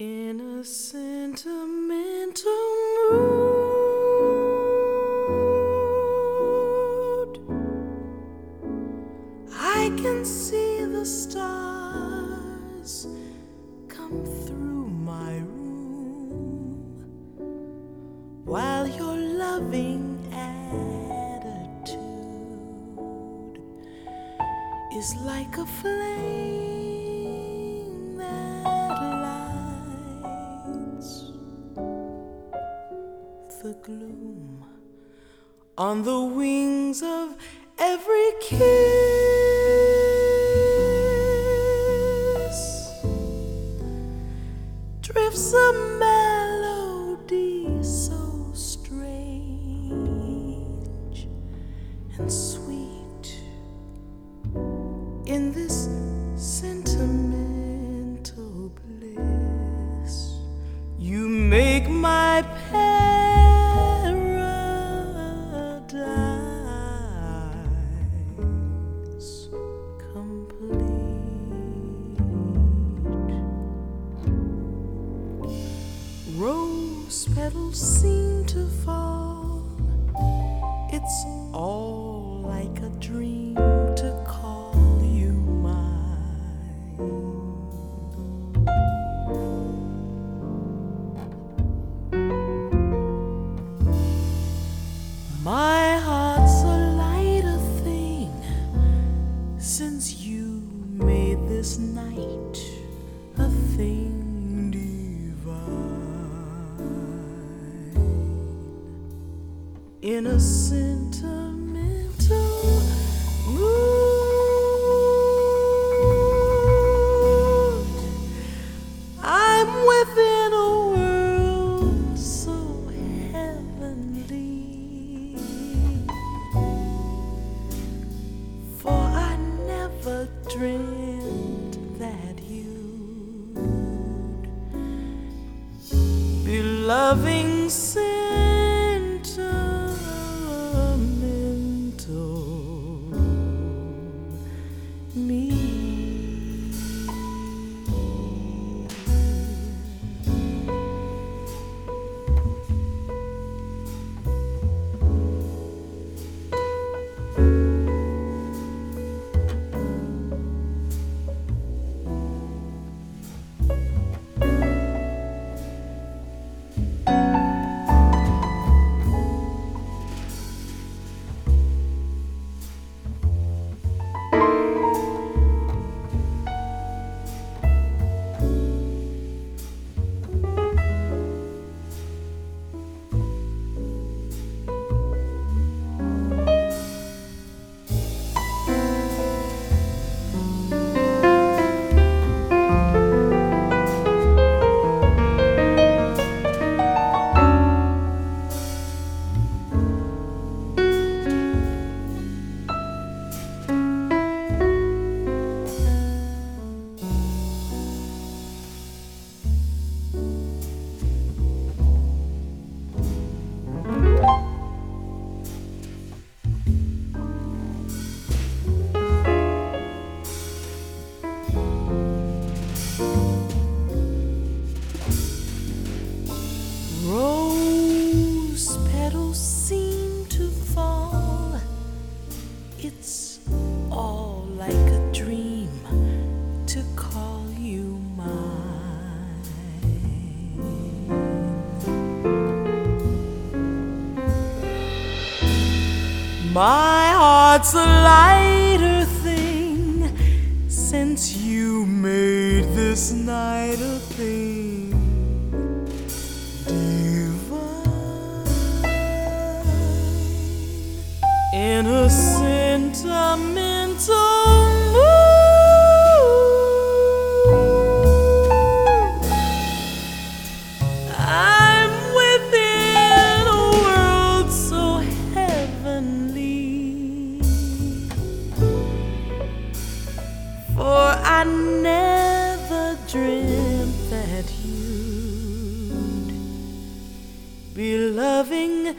In a sentimental mood, I can see the stars come through my room while your loving attitude is like a flame gloom on the wings of every kiss. Drifts a melody so strange and sweet petals seem to fall. It's all In a sentimental mood, I'm within a world so heavenly. For I never dreamed that you'd be loving sentimental My heart's a lighter thing since you made this night a thing. Divine in you'd be loving